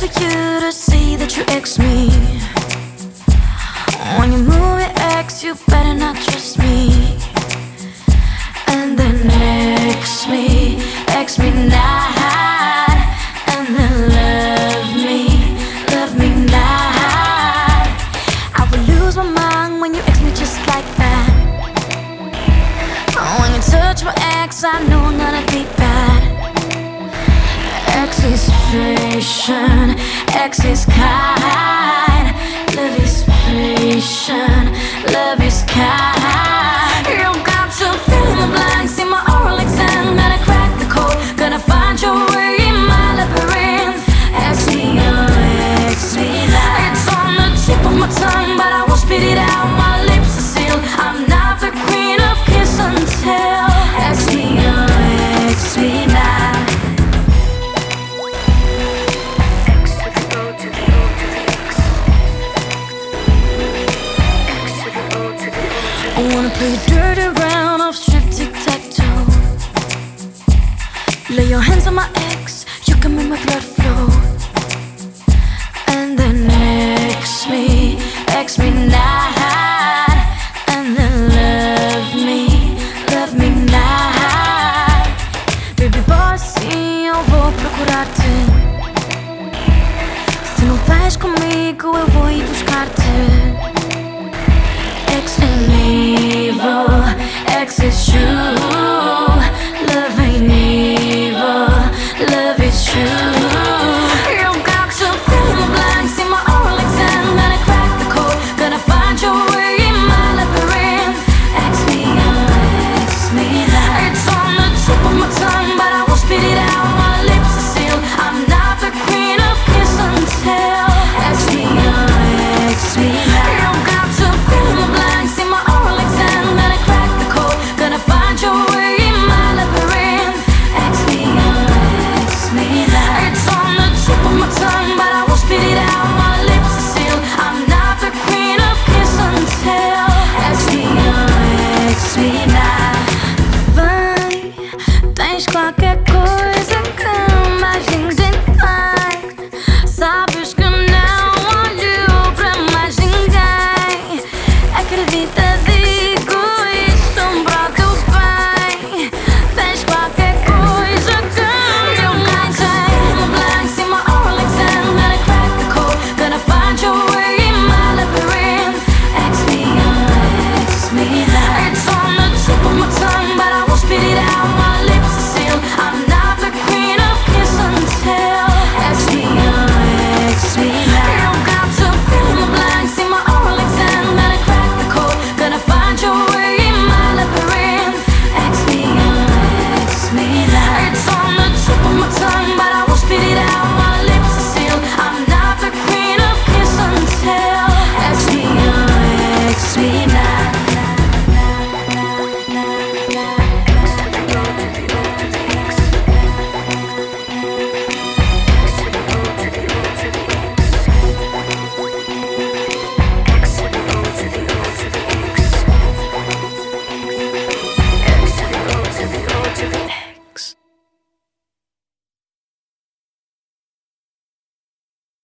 for you to see that you ex me. When you move it, ex, you better not trust me. And then ex me, ex me not. And then love me, love me not. I will lose my mind when you ex me just like that. When you touch my ex, I know I'm gonna be bad. X is patient, X is I wanna play dirty round of strip tic tac toe. Lay your hands on my ex, you can make my blood flow. And then X me, X me not. And then love me, love me not. Baby boy, sim, eu vou procurar-te. Se não vais comigo, eu vou ir buscar-te. X is true. Love ain't evil, love is true.